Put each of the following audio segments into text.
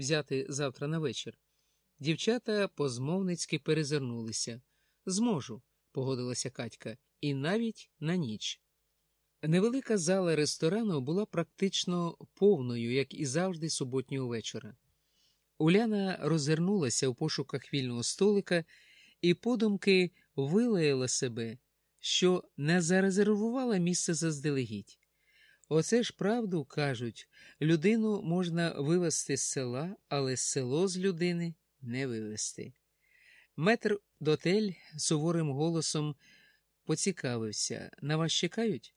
взяти завтра на вечір. Дівчата позмовницьки перезирнулися. Зможу, погодилася Катька, і навіть на ніч. Невелика зала ресторану була практично повною, як і завжди, суботнього вечора. Уляна розвернулася в пошуках вільного столика і подумки вилаяла себе, що не зарезервувала місце заздалегідь. Оце ж правду кажуть людину можна вивезти з села, але село з людини не вивезти. Метр дотель суворим голосом поцікавився на вас чекають?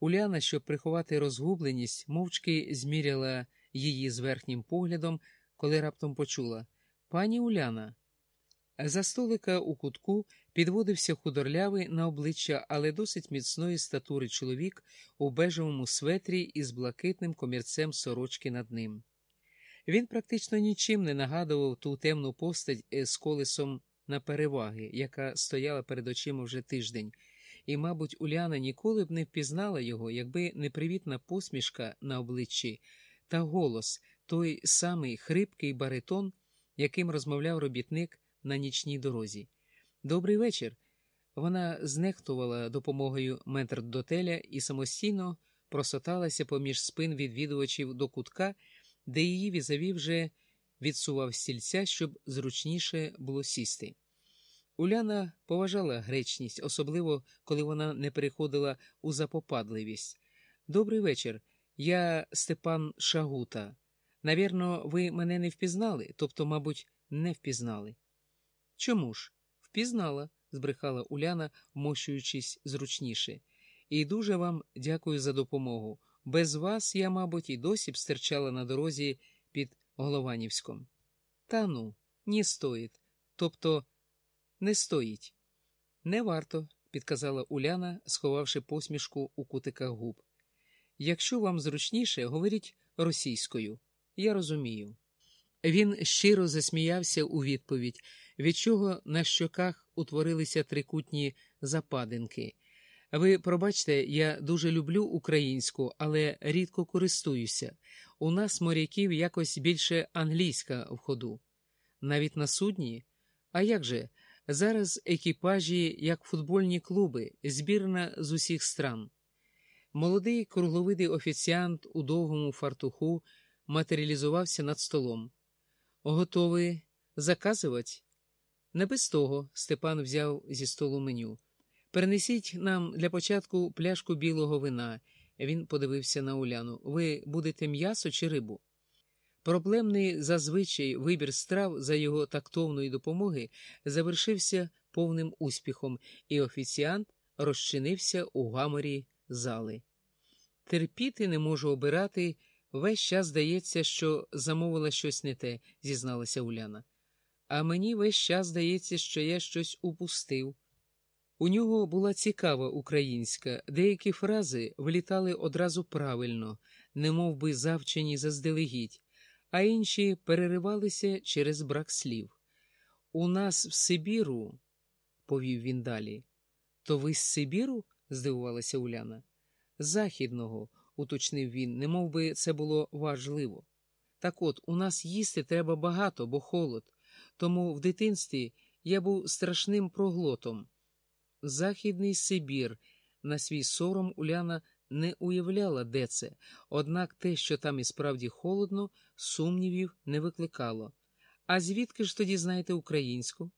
Уляна, щоб приховати розгубленість, мовчки зміряла її з верхнім поглядом, коли раптом почула Пані Уляна. За столика у кутку підводився худорлявий на обличчя, але досить міцної статури чоловік у бежевому светрі із блакитним комірцем сорочки над ним. Він практично нічим не нагадував ту темну постать з колесом на переваги, яка стояла перед очима вже тиждень, і, мабуть, Уляна ніколи б не впізнала його, якби непривітна посмішка на обличчі та голос, той самий хрипкий баритон, яким розмовляв робітник на нічній дорозі. Добрий вечір. Вона знехтувала допомогою метрдотеля і самостійно просоталася поміж спин відвідувачів до кутка, де її візаві вже відсував стільця, щоб зручніше було сісти. Уляна поважала гречність, особливо коли вона не переходила у запопадливість. Добрий вечір. Я Степан Шагута. Навірно, ви мене не впізнали, тобто, мабуть, не впізнали. Чому ж? Впізнала, збрехала Уляна, вмощуючись зручніше. І дуже вам дякую за допомогу. Без вас я, мабуть, і досі б стирчала на дорозі під Голованівськом. Та ну, не стоїть. Тобто не стоїть. Не варто, підказала Уляна, сховавши посмішку у кутиках губ. Якщо вам зручніше, говоріть російською. Я розумію. Він щиро засміявся у відповідь, від чого на щоках утворилися трикутні западинки. Ви пробачте, я дуже люблю українську, але рідко користуюся. У нас моряків якось більше англійська в ходу. Навіть на судні? А як же? Зараз екіпажі, як футбольні клуби, збірна з усіх стран. Молодий кругловидий офіціант у довгому фартуху матеріалізувався над столом. Готовий заказувати? Не без того Степан взяв зі столу меню. Перенесіть нам для початку пляшку білого вина. Він подивився на Уляну. Ви будете м'ясо чи рибу? Проблемний зазвичай вибір страв за його тактовної допомоги завершився повним успіхом, і офіціант розчинився у гаморі зали. Терпіти не можу обирати. Весь час здається, що замовила щось не те, зізналася Уляна. А мені весь час здається, що я щось упустив. У нього була цікава українська, деякі фрази влітали одразу правильно, не би завчені заздалегідь, а інші переривалися через брак слів. У нас в Сибіру, повів він далі. То ви з Сибіру? здивувалася Уляна. Західного уточнив він, не мов би це було важливо. Так от, у нас їсти треба багато, бо холод, тому в дитинстві я був страшним проглотом. Західний Сибір, на свій сором Уляна не уявляла, де це, однак те, що там і справді холодно, сумнівів не викликало. А звідки ж тоді знаєте українську?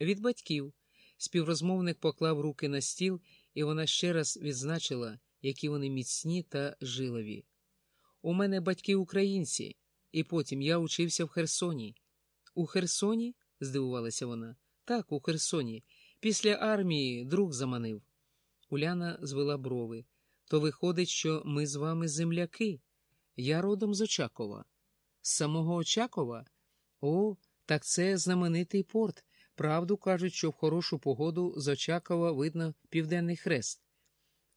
Від батьків. Співрозмовник поклав руки на стіл, і вона ще раз відзначила які вони міцні та жилові. У мене батьки українці, і потім я учився в Херсоні. У Херсоні? здивувалася вона. Так, у Херсоні. Після армії друг заманив. Уляна звела брови. То виходить, що ми з вами земляки. Я родом з Очакова. З самого Очакова? О, так це знаменитий порт. Правду кажуть, що в хорошу погоду з Очакова видно південний хрест.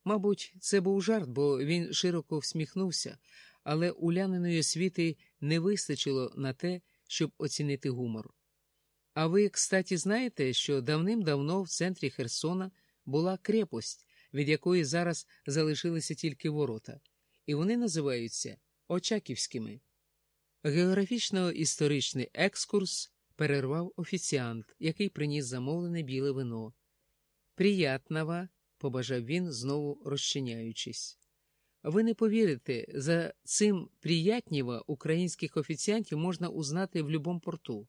Мабуть, це був жарт, бо він широко всміхнувся, але уляниної світи не вистачило на те, щоб оцінити гумор. А ви, кстаті, знаєте, що давним-давно в центрі Херсона була крепость, від якої зараз залишилися тільки ворота, і вони називаються Очаківськими. Географічно-історичний екскурс перервав офіціант, який приніс замовлене біле вино. Приятного, побажав він, знову розчиняючись. Ви не повірите, за цим приятнєва українських офіціантів можна узнати в любому порту.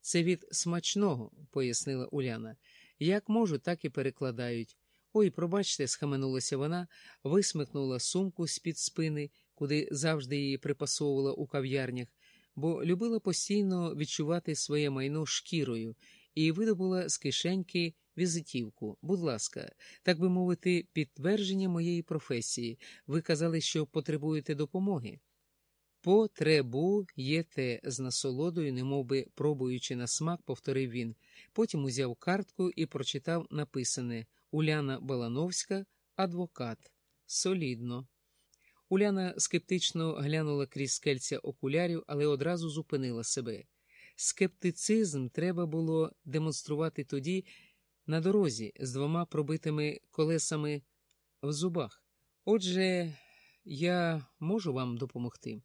Це від смачного, пояснила Уляна. Як можу, так і перекладають. Ой, пробачте, схаменулася вона, висмикнула сумку з-під спини, куди завжди її припасовувала у кав'ярнях, бо любила постійно відчувати своє майно шкірою і видобула з кишеньки візитівку. Будь ласка, так би мовити, підтвердження моєї професії. Ви казали, що потребуєте допомоги. Потребуєте з насолодою, немовби пробуючи на смак, повторив він. Потім узяв картку і прочитав написане Уляна Балановська, адвокат. Солідно. Уляна скептично глянула крізь скельця окулярів, але одразу зупинила себе. Скептицизм треба було демонструвати тоді на дорозі з двома пробитими колесами в зубах. Отже, я можу вам допомогти.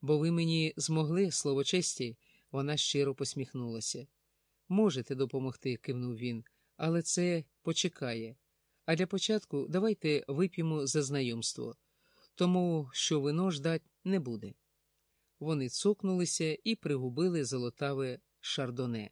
Бо ви мені змогли, слово честі, вона щиро посміхнулася. Можете допомогти, кивнув він, але це почекає. А для початку давайте вип'ємо за знайомство, тому що вино ждать не буде. Вони цокнулися і пригубили золотаве шардоне.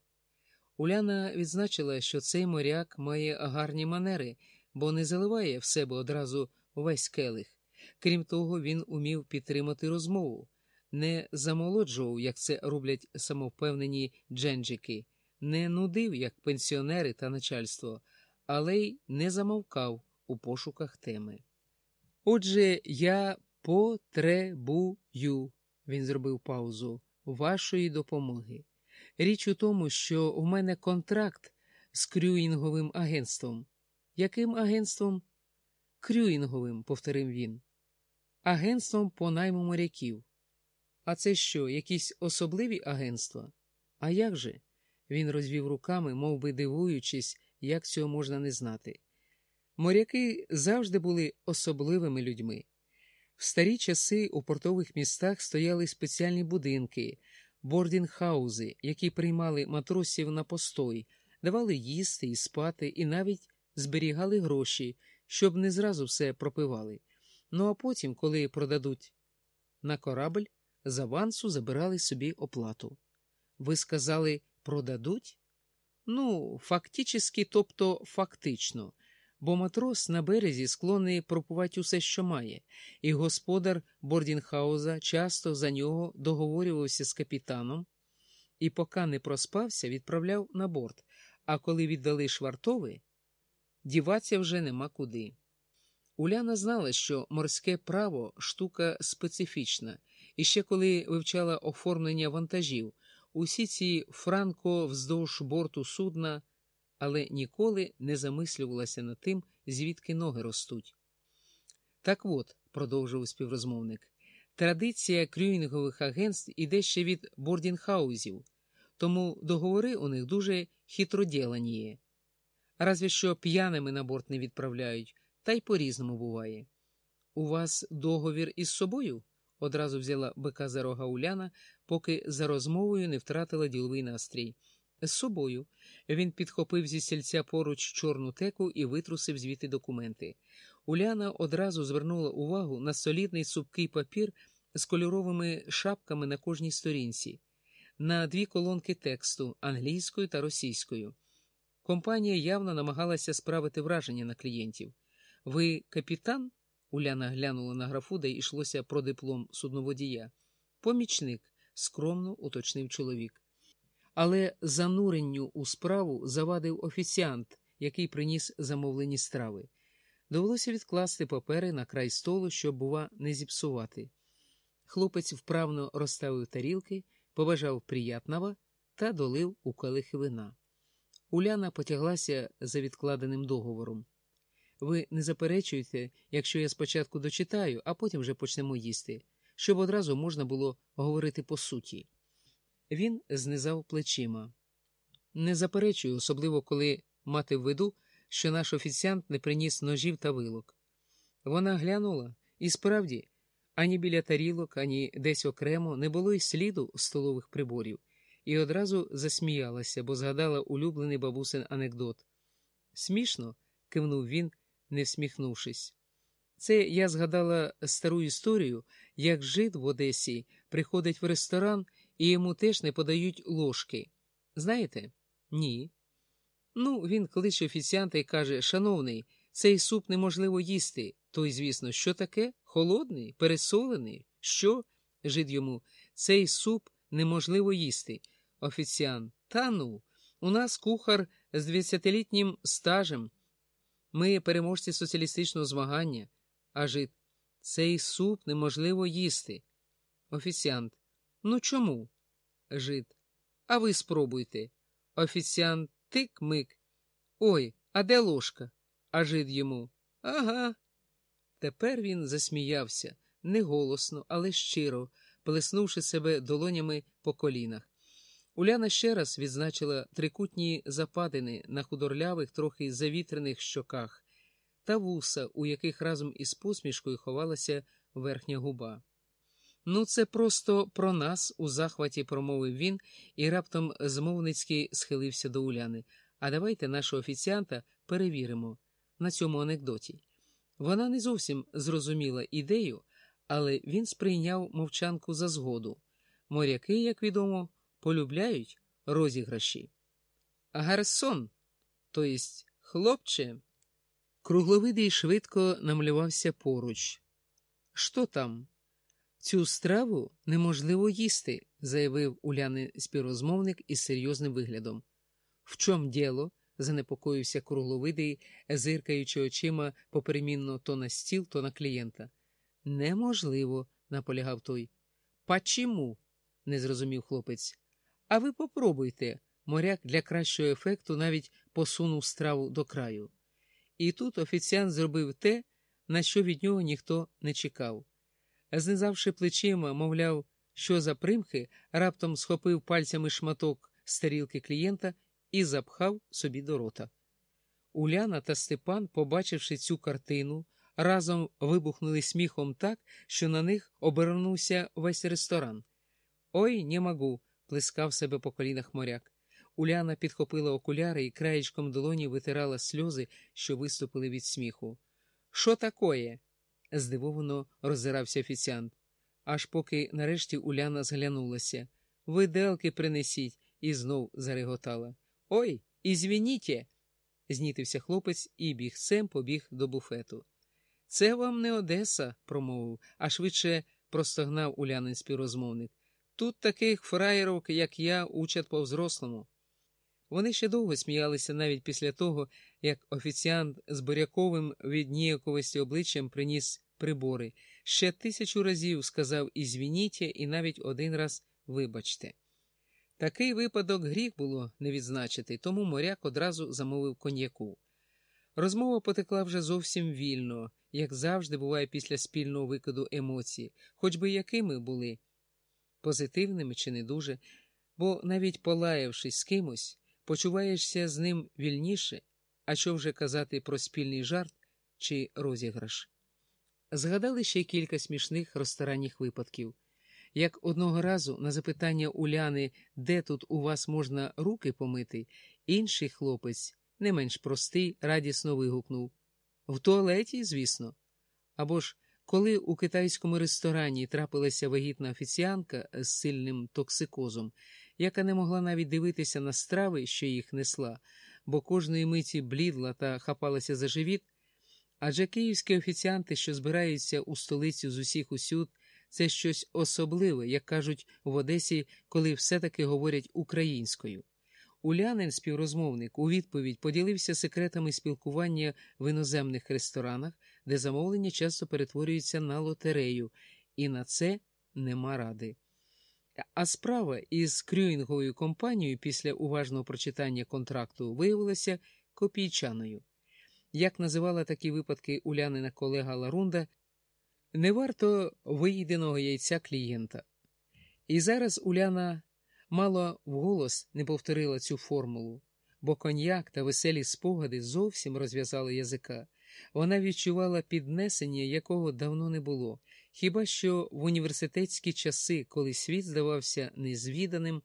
Уляна відзначила, що цей моряк має гарні манери, бо не заливає в себе одразу весь келих. Крім того, він умів підтримати розмову, не замолоджував, як це роблять самовпевнені дженджики, не нудив, як пенсіонери та начальство, але й не замовкав у пошуках теми. Отже, я потребую, він зробив паузу, вашої допомоги. Річ у тому, що у мене контракт з крюїнговим агентством. Яким агентством? Крюїнговим, повторив він. Агентством по найму моряків. А це що, якісь особливі агентства? А як же? Він розвів руками, мов би дивуючись, як цього можна не знати. Моряки завжди були особливими людьми. В старі часи у портових містах стояли спеціальні будинки, бордінгхаузи, які приймали матросів на постой, давали їсти і спати, і навіть зберігали гроші, щоб не зразу все пропивали. Ну а потім, коли продадуть на корабль, з авансу забирали собі оплату. Ви сказали, продадуть? Ну, фактически, тобто фактично, бо матрос на березі склонний пропувати усе, що має, і господар Бордінхауза часто за нього договорювався з капітаном і, поки не проспався, відправляв на борт, а коли віддали швартови, діватися вже нема куди. Уляна знала, що морське право штука специфічна, і ще коли вивчала оформлення вантажів, усі ці франко вздовж борту судна, але ніколи не замислювалася над тим, звідки ноги ростуть. Так от, продовжував співрозмовник, традиція крюїнгових агентств іде ще від бордінгхаузів, тому договори у них дуже хитроділані. Разві що п'яними на борт не відправляють, та й по-різному буває. У вас договір із собою? одразу взяла бика за рога Уляна, поки за розмовою не втратила діловий настрій. З собою він підхопив зі сільця поруч чорну теку і витрусив звідти документи. Уляна одразу звернула увагу на солідний супкий папір з кольоровими шапками на кожній сторінці, на дві колонки тексту англійською та російською. Компанія явно намагалася справити враження на клієнтів. Ви капітан? Уляна глянула на графу, де йшлося про диплом судноводія. Помічник, скромно уточнив чоловік. Але зануренню у справу завадив офіціант, який приніс замовлені страви. Довелося відкласти папери на край столу, щоб, бува, не зіпсувати. Хлопець вправно розставив тарілки, побажав приятного та долив у келихи вина. Уляна потяглася за відкладеним договором. Ви не заперечуєте, якщо я спочатку дочитаю, а потім вже почнемо їсти, щоб одразу можна було говорити по суті. Він знизав плечима. Не заперечую, особливо коли мати в виду, що наш офіціант не приніс ножів та вилок. Вона глянула і справді Ані біля тарілок, ані десь окремо не було й сліду столових приборів, і одразу засміялася, бо згадала улюблений бабусин анекдот. Смішно, кивнув він, не всміхнувшись. Це я згадала стару історію, як жид в Одесі приходить в ресторан і йому теж не подають ложки. Знаєте? Ні. Ну, він кличе офіціанта і каже: Шановний, цей суп неможливо їсти. Той, звісно, що таке? Холодний, пересолений? Що? Жид йому, цей суп неможливо їсти. Офіціант, та ну, у нас кухар з двадцятилітнім стажем. Ми переможці соціалістичного змагання. А жид, цей суп неможливо їсти. Офіціант. Ну чому? Жид. А ви спробуйте. Офіціант тик-мик. Ой, а де ложка? А жид йому. Ага. Тепер він засміявся не голосно, але щиро, плеснувши себе долонями по колінах. Уляна ще раз відзначила трикутні западини на худорлявих, трохи завітрених щоках та вуса, у яких разом із посмішкою ховалася верхня губа. Ну, це просто про нас, у захваті промовив він і раптом змовницьки схилився до Уляни. А давайте нашого офіціанта перевіримо на цьому анекдоті. Вона не зовсім зрозуміла ідею, але він сприйняв мовчанку за згоду. Моряки, як відомо, полюбляють розіграші. Гарсон, то єсть хлопче. Кругловидий швидко намалювався поруч. Що там? Цю страву неможливо їсти, заявив уляний співрозмовник із серйозним виглядом. В чом діло? занепокоївся кругловидий, зиркаючи очима поперемінно то на стіл, то на клієнта. Неможливо, наполягав той. Почему? не зрозумів хлопець. А ви попробуйте. Моряк для кращого ефекту навіть посунув страву до краю. І тут офіціант зробив те, на що від нього ніхто не чекав. Знизавши плечима, мовляв, що за примхи, раптом схопив пальцями шматок з тарілки клієнта і запхав собі до рота. Уляна та Степан, побачивши цю картину, разом вибухнули сміхом так, що на них обернувся весь ресторан. Ой, не могу, плескав себе по колінах моряк. Уляна підхопила окуляри і краєчком долоні витирала сльози, що виступили від сміху. Що такое? Здивовано роззирався офіціант. Аж поки нарешті Уляна зглянулася. Виделки принесіть, і знов зареготала. Ой, ізвінітє, знітився хлопець і бігцем побіг до буфету. Це вам не Одеса, промовив, а швидше простогнав Улянин співрозмовник. Тут таких фраєрок, як я, учать по взрослому. Вони ще довго сміялися навіть після того, як офіціант з буряковим від ніяковості обличчям приніс прибори. Ще тисячу разів сказав «ізвінітє» і навіть один раз вибачте. Такий випадок гріх було не відзначити, тому моряк одразу замовив коньяку. Розмова потекла вже зовсім вільно, як завжди буває після спільного викиду емоцій, хоч би якими були, позитивними чи не дуже, бо навіть полаявшись з кимось, почуваєшся з ним вільніше, а що вже казати про спільний жарт чи розіграш. Згадали ще кілька смішних ресторанних випадків. Як одного разу на запитання Уляни, де тут у вас можна руки помити, інший хлопець, не менш простий, радісно вигукнув В туалеті, звісно. Або ж коли у китайському ресторані трапилася вагітна офіціанка з сильним токсикозом, яка не могла навіть дивитися на страви, що їх несла, бо кожної миті блідла та хапалася за живіт, адже київські офіціанти, що збираються у столицю з усіх усюд, це щось особливе, як кажуть в Одесі, коли все-таки говорять українською. Улянин, співрозмовник, у відповідь поділився секретами спілкування в іноземних ресторанах, де замовлення часто перетворюються на лотерею, і на це нема ради. А справа із крюїнговою компанією після уважного прочитання контракту виявилася копійчаною. Як називала такі випадки улянина колега Ларунда, не варто виїденого яйця клієнта. І зараз Уляна мало вголос не повторила цю формулу, бо коньяк та веселі спогади зовсім розв'язали язика. Вона відчувала піднесення, якого давно не було, хіба що в університетські часи, коли світ здавався незвіданим,